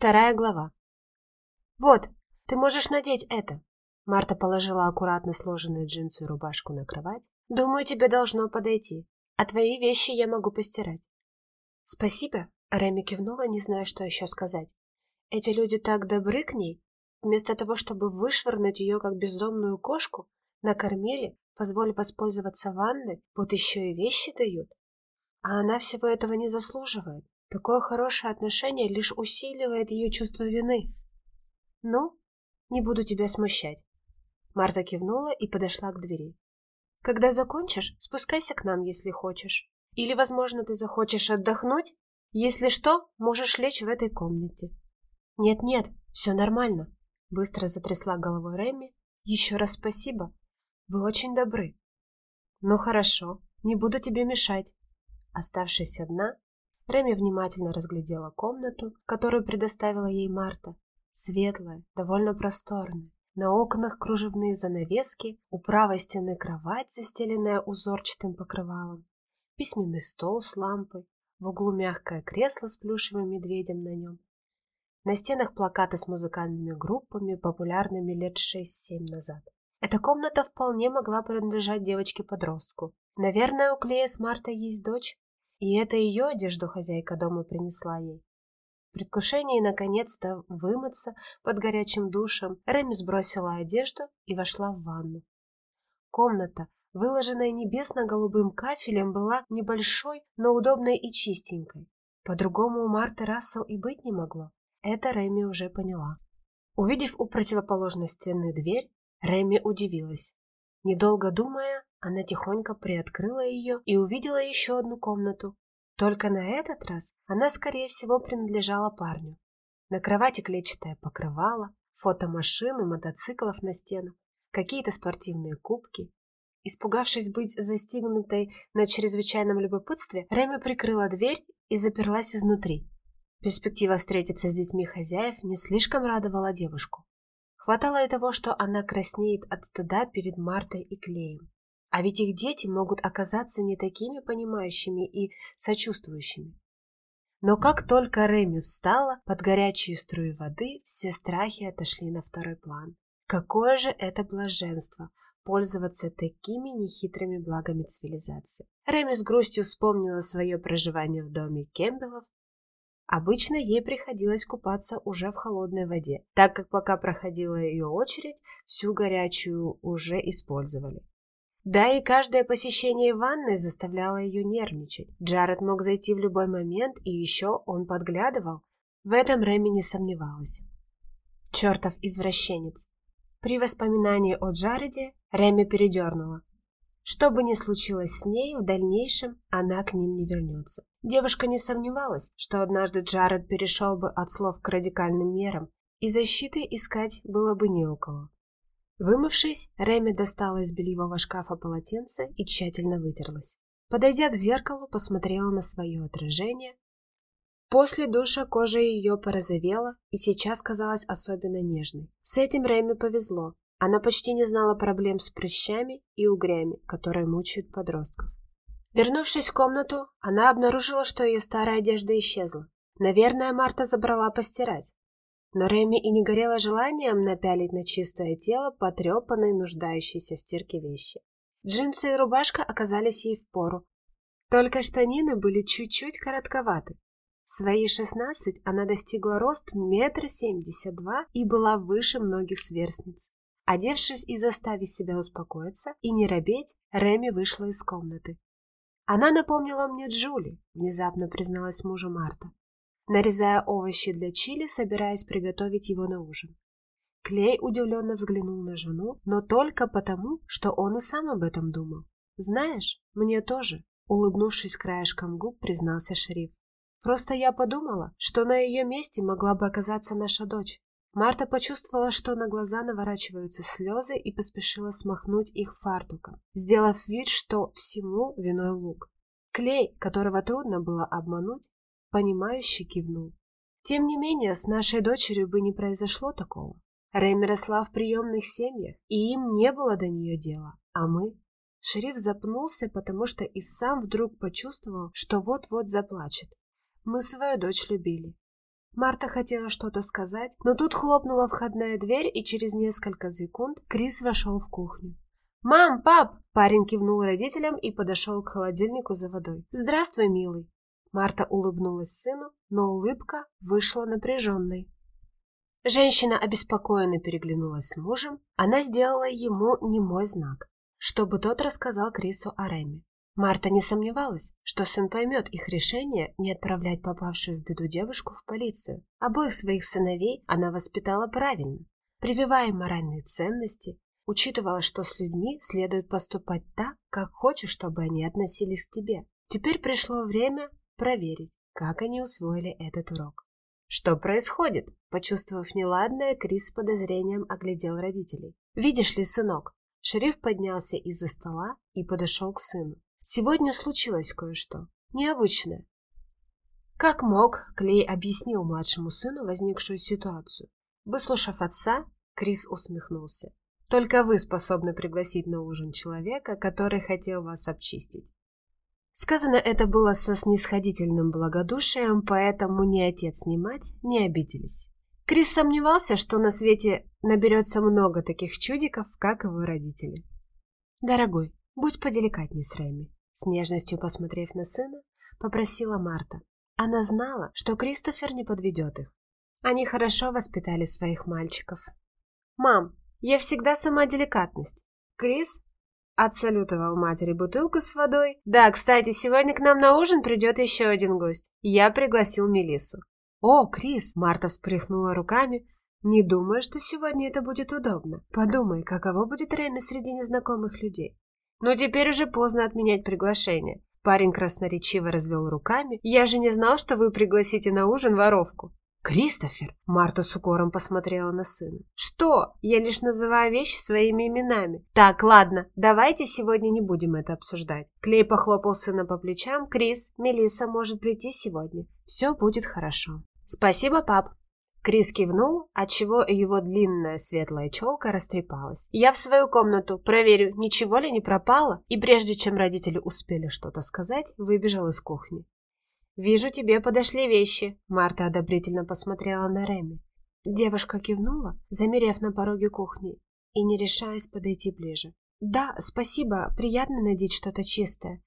Вторая глава. «Вот, ты можешь надеть это». Марта положила аккуратно сложенные джинсы и рубашку на кровать. «Думаю, тебе должно подойти, а твои вещи я могу постирать». «Спасибо», — Реми кивнула, не зная, что еще сказать. «Эти люди так добры к ней. Вместо того, чтобы вышвырнуть ее, как бездомную кошку, накормили, позволив воспользоваться ванной, вот еще и вещи дают. А она всего этого не заслуживает. Такое хорошее отношение лишь усиливает ее чувство вины. Ну, не буду тебя смущать. Марта кивнула и подошла к двери. Когда закончишь, спускайся к нам, если хочешь. Или, возможно, ты захочешь отдохнуть? Если что, можешь лечь в этой комнате. Нет-нет, все нормально. Быстро затрясла головой Реми. Еще раз спасибо. Вы очень добры. Ну хорошо, не буду тебе мешать. Оставшись одна, Реми внимательно разглядела комнату, которую предоставила ей Марта. Светлая, довольно просторная. На окнах кружевные занавески, у правой стены кровать, застеленная узорчатым покрывалом, письменный стол с лампой, в углу мягкое кресло с плюшевым медведем на нем. На стенах плакаты с музыкальными группами, популярными лет 6-7 назад. Эта комната вполне могла принадлежать девочке-подростку. Наверное, у Клея с Мартой есть дочь, и это ее одежду хозяйка дома принесла ей. В предвкушении наконец-то вымыться под горячим душем, Реми сбросила одежду и вошла в ванну. Комната, выложенная небесно-голубым кафелем, была небольшой, но удобной и чистенькой. По-другому у Марты Рассел и быть не могло. Это Реми уже поняла. Увидев у противоположной стены дверь, Реми удивилась. Недолго думая, она тихонько приоткрыла ее и увидела еще одну комнату. Только на этот раз она, скорее всего, принадлежала парню. На кровати клетчатое покрывало, фото машин и мотоциклов на стенах, какие-то спортивные кубки. Испугавшись быть застигнутой на чрезвычайном любопытстве, Реми прикрыла дверь и заперлась изнутри. Перспектива встретиться с детьми хозяев не слишком радовала девушку. Хватало и того, что она краснеет от стыда перед Мартой и Клеем. А ведь их дети могут оказаться не такими понимающими и сочувствующими. Но как только Реми встала под горячие струи воды, все страхи отошли на второй план. Какое же это блаженство пользоваться такими нехитрыми благами цивилизации. Реми с грустью вспомнила свое проживание в доме Кембелов Обычно ей приходилось купаться уже в холодной воде, так как пока проходила ее очередь, всю горячую уже использовали. Да и каждое посещение ванной заставляло ее нервничать. Джаред мог зайти в любой момент, и еще он подглядывал. В этом Рэми не сомневалась. Чертов извращенец. При воспоминании о Джареде Рэми передернула. Что бы ни случилось с ней, в дальнейшем она к ним не вернется. Девушка не сомневалась, что однажды Джаред перешел бы от слов к радикальным мерам, и защиты искать было бы не у кого. Вымывшись, Реми достала из бельевого шкафа полотенце и тщательно вытерлась. Подойдя к зеркалу, посмотрела на свое отражение. После душа кожа ее порозовела и сейчас казалась особенно нежной. С этим Реми повезло, она почти не знала проблем с прыщами и угрями, которые мучают подростков. Вернувшись в комнату, она обнаружила, что ее старая одежда исчезла. Наверное, Марта забрала постирать. Но Реми и не горело желанием напялить на чистое тело потрепанные, нуждающиеся в стирке вещи. Джинсы и рубашка оказались ей в пору. Только штанины были чуть-чуть коротковаты. В свои шестнадцать она достигла роста метра семьдесят два и была выше многих сверстниц. Одевшись и заставив себя успокоиться и не робеть, Реми вышла из комнаты. «Она напомнила мне Джули», — внезапно призналась мужу Марта, нарезая овощи для чили, собираясь приготовить его на ужин. Клей удивленно взглянул на жену, но только потому, что он и сам об этом думал. «Знаешь, мне тоже», — улыбнувшись краешком губ, признался шериф. «Просто я подумала, что на ее месте могла бы оказаться наша дочь. Марта почувствовала, что на глаза наворачиваются слезы и поспешила смахнуть их фартуком, сделав вид, что всему виной лук. Клей, которого трудно было обмануть, понимающе кивнул. Тем не менее, с нашей дочерью бы не произошло такого. Рэми росла в приемных семьях, и им не было до нее дела, а мы... Шериф запнулся, потому что и сам вдруг почувствовал, что вот-вот заплачет. Мы свою дочь любили, Марта хотела что-то сказать, но тут хлопнула входная дверь, и через несколько секунд Крис вошел в кухню. «Мам, пап!» Парень кивнул родителям и подошел к холодильнику за водой. «Здравствуй, милый!» Марта улыбнулась сыну, но улыбка вышла напряженной. Женщина обеспокоенно переглянулась с мужем. Она сделала ему немой знак, чтобы тот рассказал Крису о Рэме. Марта не сомневалась, что сын поймет их решение не отправлять попавшую в беду девушку в полицию. Обоих своих сыновей она воспитала правильно, прививая моральные ценности, учитывала, что с людьми следует поступать так, как хочешь, чтобы они относились к тебе. Теперь пришло время проверить, как они усвоили этот урок. «Что происходит?» Почувствовав неладное, Крис с подозрением оглядел родителей. «Видишь ли, сынок?» Шериф поднялся из-за стола и подошел к сыну. Сегодня случилось кое-что. Необычное. Как мог, Клей объяснил младшему сыну возникшую ситуацию. Выслушав отца, Крис усмехнулся. Только вы способны пригласить на ужин человека, который хотел вас обчистить. Сказано это было со снисходительным благодушием, поэтому ни отец, ни мать не обиделись. Крис сомневался, что на свете наберется много таких чудиков, как его родители. «Дорогой, «Будь поделикатней с Рэми», — с нежностью посмотрев на сына, попросила Марта. Она знала, что Кристофер не подведет их. Они хорошо воспитали своих мальчиков. «Мам, я всегда сама деликатность. Крис?» Отсалютовал матери бутылку с водой. «Да, кстати, сегодня к нам на ужин придет еще один гость. Я пригласил Мелиссу». «О, Крис!» — Марта всплеснула руками. «Не думаю, что сегодня это будет удобно. Подумай, каково будет Рэми среди незнакомых людей. Но теперь уже поздно отменять приглашение. Парень красноречиво развел руками. Я же не знал, что вы пригласите на ужин воровку. «Кристофер!» — Марта с укором посмотрела на сына. «Что? Я лишь называю вещи своими именами. Так, ладно, давайте сегодня не будем это обсуждать». Клей похлопал сына по плечам. «Крис, Мелисса может прийти сегодня. Все будет хорошо». «Спасибо, пап», Крис кивнул, отчего его длинная светлая челка растрепалась. «Я в свою комнату, проверю, ничего ли не пропало?» И прежде чем родители успели что-то сказать, выбежал из кухни. «Вижу, тебе подошли вещи», — Марта одобрительно посмотрела на Реми. Девушка кивнула, замерев на пороге кухни и не решаясь подойти ближе. «Да, спасибо, приятно надеть что-то чистое».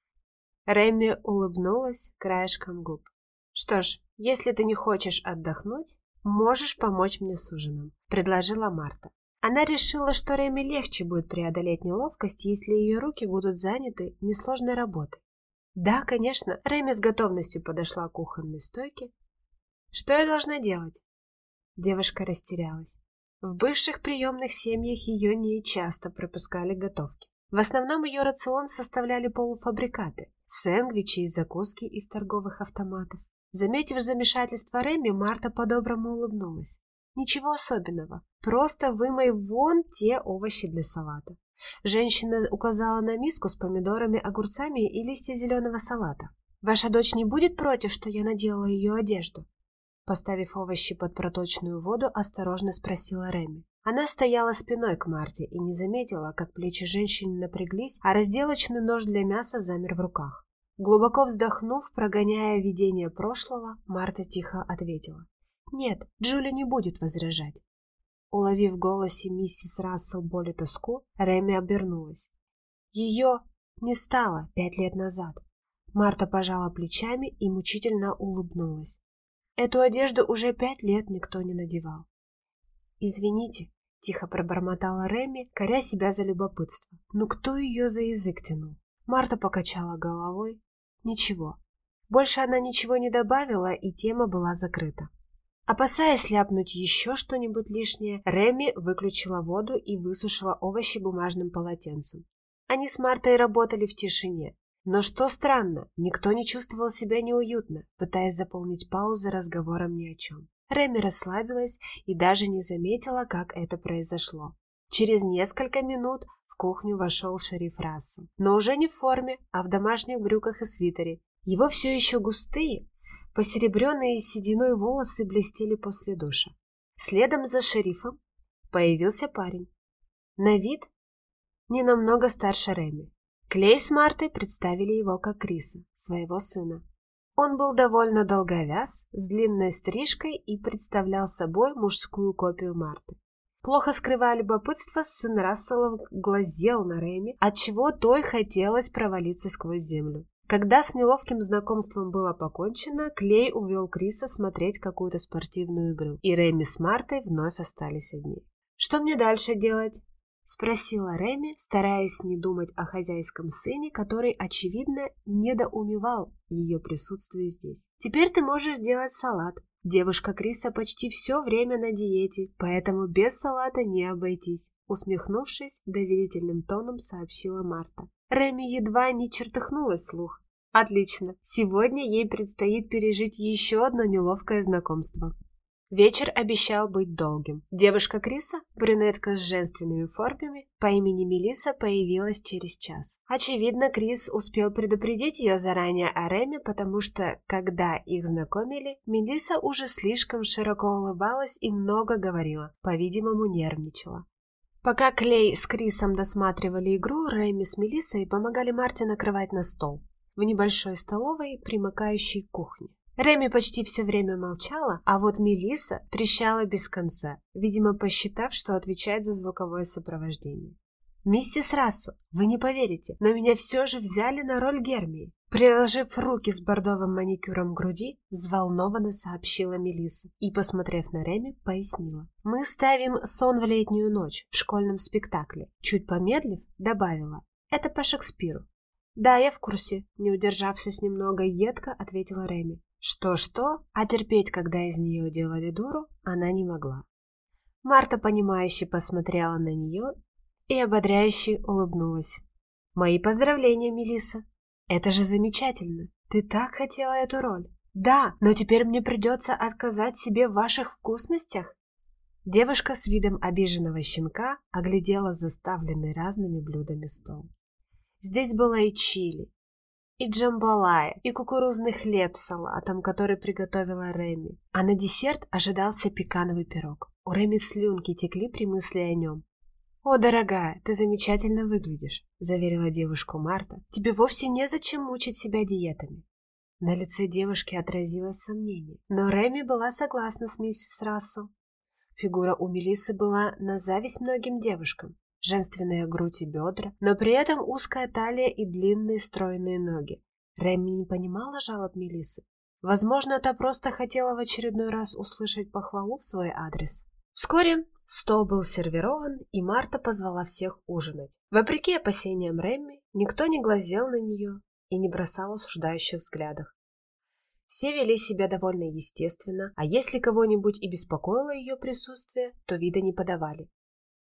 Реми улыбнулась краешком губ. «Что ж, если ты не хочешь отдохнуть, «Можешь помочь мне с ужином», — предложила Марта. Она решила, что Реми легче будет преодолеть неловкость, если ее руки будут заняты несложной работой. Да, конечно, Реми с готовностью подошла к кухонной стойке. «Что я должна делать?» Девушка растерялась. В бывших приемных семьях ее не часто пропускали готовки. В основном ее рацион составляли полуфабрикаты, сэндвичи и закуски из торговых автоматов. Заметив замешательство Реми, Марта по-доброму улыбнулась. Ничего особенного, просто вымой вон те овощи для салата. Женщина указала на миску с помидорами, огурцами и листья зеленого салата. «Ваша дочь не будет против, что я надела ее одежду?» Поставив овощи под проточную воду, осторожно спросила Реми. Она стояла спиной к Марте и не заметила, как плечи женщины напряглись, а разделочный нож для мяса замер в руках. Глубоко вздохнув, прогоняя видение прошлого, Марта тихо ответила. «Нет, Джули не будет возражать». Уловив в голосе миссис Рассел боль и тоску, Реми обернулась. Ее не стало пять лет назад. Марта пожала плечами и мучительно улыбнулась. Эту одежду уже пять лет никто не надевал. «Извините», — тихо пробормотала Реми, коря себя за любопытство. «Но кто ее за язык тянул?» Марта покачала головой. Ничего. Больше она ничего не добавила, и тема была закрыта. Опасаясь ляпнуть еще что-нибудь лишнее, Реми выключила воду и высушила овощи бумажным полотенцем. Они с Мартой работали в тишине. Но что странно, никто не чувствовал себя неуютно, пытаясь заполнить паузы разговором ни о чем. Реми расслабилась и даже не заметила, как это произошло. Через несколько минут в кухню вошел шериф Рассел, но уже не в форме, а в домашних брюках и свитере. Его все еще густые, посеребренные сединой волосы блестели после душа. Следом за шерифом появился парень. На вид не намного старше Реми. Клей с Мартой представили его как Криса, своего сына. Он был довольно долговяз, с длинной стрижкой и представлял собой мужскую копию Марты. Плохо скрывая любопытство, сын Расселов глазел на Рэми, отчего той хотелось провалиться сквозь землю. Когда с неловким знакомством было покончено, Клей увел Криса смотреть какую-то спортивную игру, и Рэми с Мартой вновь остались одни. «Что мне дальше делать?» — спросила Реми, стараясь не думать о хозяйском сыне, который, очевидно, недоумевал ее присутствию здесь. «Теперь ты можешь сделать салат. Девушка Криса почти все время на диете, поэтому без салата не обойтись», усмехнувшись, доверительным тоном сообщила Марта. Реми едва не чертыхнулась слух. «Отлично, сегодня ей предстоит пережить еще одно неловкое знакомство». Вечер обещал быть долгим. Девушка Криса, брюнетка с женственными формами, по имени Мелиса появилась через час. Очевидно, Крис успел предупредить ее заранее о Реме, потому что, когда их знакомили, Мелиса уже слишком широко улыбалась и много говорила, по-видимому, нервничала. Пока Клей с Крисом досматривали игру, Рэми с Мелиссой помогали Марте накрывать на стол в небольшой столовой, примыкающей к кухне. Реми почти все время молчала, а вот Мелиса трещала без конца, видимо, посчитав, что отвечает за звуковое сопровождение. «Миссис Рассел, вы не поверите, но меня все же взяли на роль Гермии». Приложив руки с бордовым маникюром к груди, взволнованно сообщила Мелиса и, посмотрев на Реми, пояснила. «Мы ставим сон в летнюю ночь в школьном спектакле». Чуть помедлив, добавила. «Это по Шекспиру». «Да, я в курсе», — не удержавшись немного едко, ответила Реми. Что-что, а терпеть, когда из нее делали дуру, она не могла. Марта, понимающе посмотрела на нее и ободряюще улыбнулась. «Мои поздравления, Мелиса. Это же замечательно! Ты так хотела эту роль!» «Да, но теперь мне придется отказать себе в ваших вкусностях!» Девушка с видом обиженного щенка оглядела заставленный разными блюдами стол. Здесь было и чили, и джамбалая, и кукурузный хлеб с салатом, который приготовила Реми. А на десерт ожидался пекановый пирог. У Реми слюнки текли при мысли о нем. «О, дорогая, ты замечательно выглядишь», — заверила девушку Марта. «Тебе вовсе незачем мучить себя диетами». На лице девушки отразилось сомнение, но Реми была согласна с миссис Рассел. Фигура у Мелисы была на зависть многим девушкам женственная грудь и бедра, но при этом узкая талия и длинные стройные ноги. Рэмми не понимала жалоб Мелисы. Возможно, та просто хотела в очередной раз услышать похвалу в свой адрес. Вскоре стол был сервирован, и Марта позвала всех ужинать. Вопреки опасениям Рэмми, никто не глазел на нее и не бросал осуждающих взглядов. Все вели себя довольно естественно, а если кого-нибудь и беспокоило ее присутствие, то вида не подавали.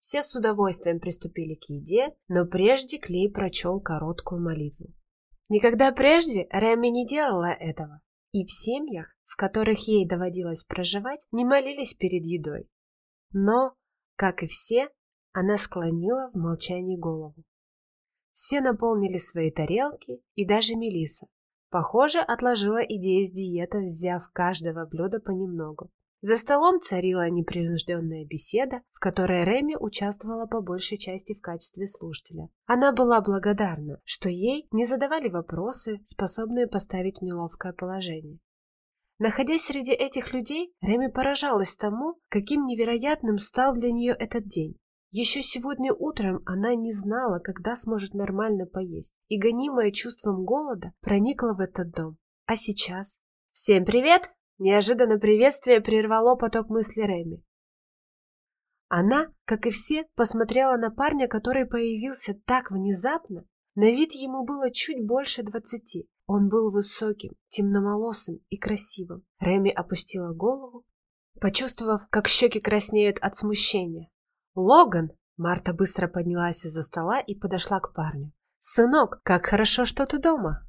Все с удовольствием приступили к еде, но прежде Клей прочел короткую молитву. Никогда прежде Рэмми не делала этого, и в семьях, в которых ей доводилось проживать, не молились перед едой. Но, как и все, она склонила в молчании голову. Все наполнили свои тарелки, и даже Мелиса, похоже, отложила идею с диеты, взяв каждого блюда понемногу. За столом царила непринужденная беседа, в которой Реми участвовала по большей части в качестве слушателя. Она была благодарна, что ей не задавали вопросы, способные поставить неловкое положение. Находясь среди этих людей, Реми поражалась тому, каким невероятным стал для нее этот день. Еще сегодня утром она не знала, когда сможет нормально поесть, и, гонимая чувством голода, проникла в этот дом. А сейчас? «Всем привет!» Неожиданно приветствие прервало поток мысли Реми. Она, как и все, посмотрела на парня, который появился так внезапно. На вид ему было чуть больше двадцати. Он был высоким, темноволосым и красивым. Реми опустила голову, почувствовав, как щеки краснеют от смущения. «Логан!» Марта быстро поднялась из-за стола и подошла к парню. «Сынок, как хорошо, что ты дома!»